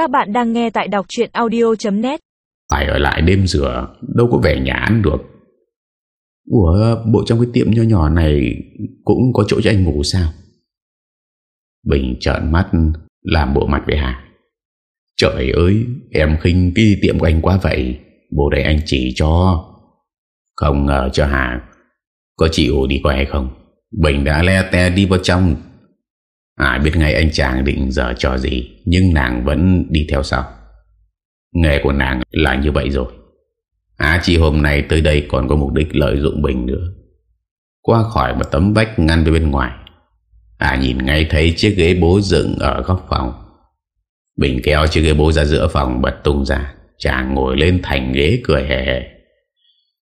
Các bạn đang nghe tại đọc chuyện audio.net Phải ở lại đêm rửa, Đâu có về nhà ăn được. Ủa, bộ trong cái tiệm nho nhỏ này Cũng có chỗ cho anh ngủ sao? Bình trợn mắt, Làm bộ mặt với Hà Trời ơi, Em khinh cái tiệm của anh quá vậy. Bộ đây anh chỉ cho. Không ngờ cho Hà, Có chịu đi qua hay không? Bình đã le te đi vào trong. Ai biết ngay anh chàng định giờ trò gì, Nhưng nàng vẫn đi theo sau. Nghề của nàng là như vậy rồi. À chị hôm nay tới đây còn có mục đích lợi dụng Bình nữa. Qua khỏi một tấm vách ngăn bên ngoài À nhìn ngay thấy chiếc ghế bố dựng ở góc phòng. Bình kéo chiếc ghế bố ra giữa phòng, bật tung ra. Chàng ngồi lên thành ghế, cười hề hề.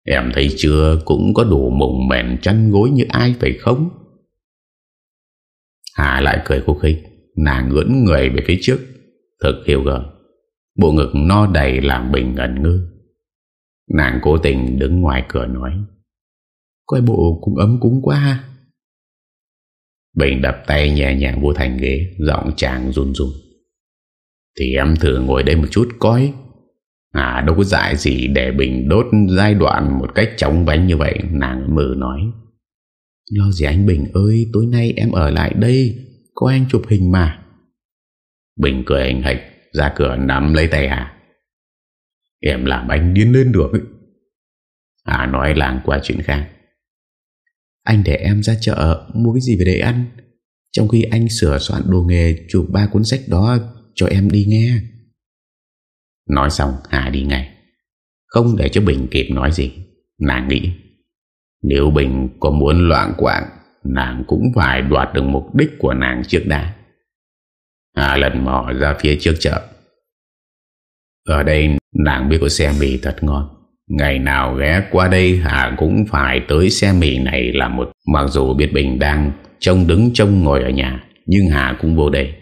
Em thấy chưa, cũng có đủ mùng mềm chăn gối như ai phải không? Hà lại cười khúc khích. Nàng ngưỡng người về phía trước. Thực hiểu gợi Bộ ngực no đầy làm Bình ngẩn ngư. Nàng cố tình đứng ngoài cửa nói. Coi bộ cũng ấm cúng quá ha. Bình đập tay nhẹ nhàng vô thành ghế, Giọng chàng run run. Thì em thử ngồi đây một chút coi. À đâu có dại gì để Bình đốt giai đoạn một cách chóng vánh như vậy, Nàng mừ nói. Lo gì anh Bình ơi Tối nay em ở lại đây Có anh chụp hình mà. Bình cười hình hạch Ra cửa nắm lấy tay Hà. Em làm anh điên lên được. Hà nói làng qua chuyện khác. Anh để em ra chợ Mua cái gì về để ăn? Trong khi anh sửa soạn đồ nghề Chụp ba cuốn sách đó cho em đi nghe. Nói xong Hà đi ngay. Không để cho Bình kịp nói gì Nàng nghĩ nếu Bình có muốn loạn quạng, Nàng cũng phải đoạt được mục đích của nàng trước đã. Hà lần mò ra phía trước chợ. Ở đây nàng biết có xe mì thật ngon. Ngày nào ghé qua đây Hà cũng phải tới xe mì này là một. Mặc dù biết Bình đang trông đứng trông ngồi ở nhà, Nhưng Hà cũng vô đây.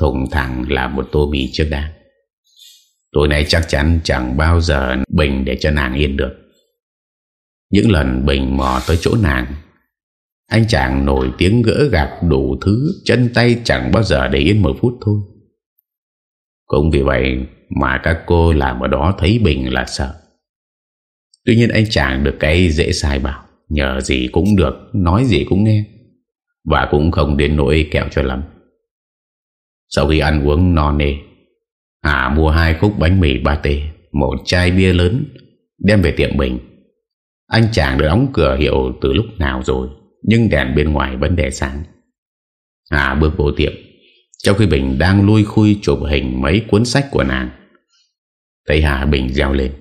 Thùng thẳng là một tô mì trước đã. Tối nay chắc chắn chẳng bao giờ Bình để cho nàng yên được. Những lần Bình mò tới chỗ nàng, Anh chàng nổi tiếng gỡ gạt đủ thứ, Chân tay chẳng bao giờ để yên một phút thôi. Cũng vì vậy mà các cô làm ở đó thấy Bình là sợ. Tuy nhiên anh chàng được cái dễ sai bảo, Nhờ gì cũng được, Nói gì cũng nghe, Và cũng không đến nỗi kẹo cho lắm. Sau khi ăn uống no nê, Hà mua hai khúc bánh mì ba tê, Một chai bia lớn, Đem về tiệm Bình. Anh chàng đã đóng cửa hiệu từ lúc nào rồi, Nhưng đèn bên ngoài vẫn để sáng. Hà bước vô tiệm. Trong khi Bình đang lui khui chụp hình mấy cuốn sách của nàng, Thấy Hà Bình reo lên.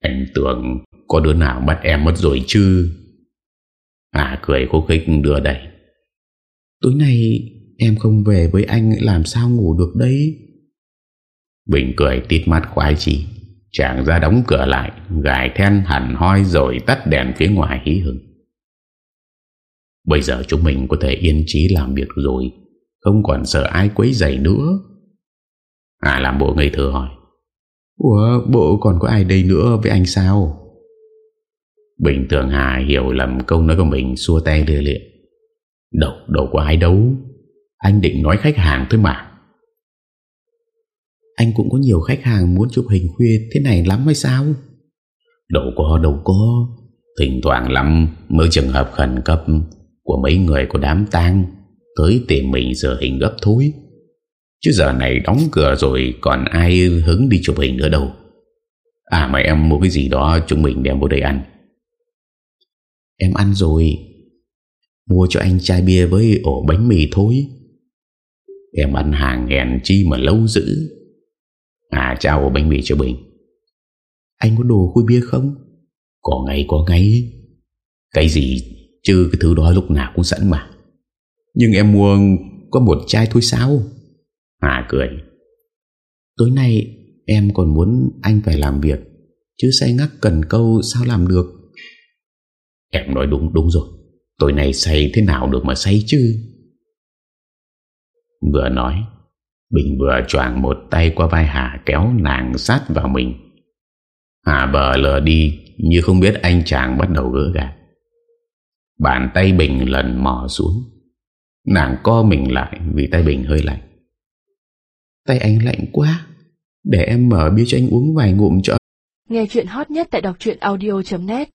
Anh tưởng có đứa nào bắt em mất rồi chứ? Hà cười khúc khích đưa đẩy. Tối nay em không về với anh làm sao ngủ được đấy? Bình cười tít mắt khoái chí. Chàng ra đóng cửa lại Gài then hẳn hoi rồi tắt đèn phía ngoài hí hừng Bây giờ chúng mình có thể yên trí làm việc rồi Không còn sợ ai quấy rầy nữa. À làm bộ ngây thơ hỏi. Ủa bộ còn có ai đây nữa với anh sao? Bình tưởng Hà hiểu lầm câu nói của mình Xua tay lừa liện Đâu đâu có ai đâu. Anh định nói khách hàng thôi mà anh cũng có nhiều khách hàng muốn chụp hình khuya thế này lắm hay sao? Đâu có, đâu có. Thỉnh thoảng lắm mới trường hợp khẩn cấp của mấy người có đám tang tới tìm mình giờ hình gấp thôi. Chứ giờ này đóng cửa rồi còn ai hứng đi chụp hình nữa đâu. À mà em mua cái gì đó chúng mình đem vô đây ăn. Em ăn rồi. Mua cho anh chai bia với ổ bánh mì thôi. Em ăn hàng hèn chi mà lâu dữ. À trao ổ bánh mì cho Bình. Anh có đồ khui bia không? Có ngay có ngay. Cái gì chứ cái thứ đó lúc nào cũng sẵn mà. Nhưng em mua có một chai thôi sao? À cười. Tối nay em còn muốn anh phải làm việc Chứ say ngắc cần câu sao làm được? Em nói đúng đúng rồi. Tối nay say thế nào được mà say chứ? Vừa nói Bình vừa choàng một tay qua vai Hà kéo nàng sát vào mình. Hà bờ lờ đi như không biết anh chàng bắt đầu gỡ gạt. Bàn tay Bình lần mò xuống. Nàng co mình lại vì tay Bình hơi lạnh. Tay anh lạnh quá Để em mở bia cho anh uống vài ngụm cho Nghe chuyện hot nhất tại đọc audio.net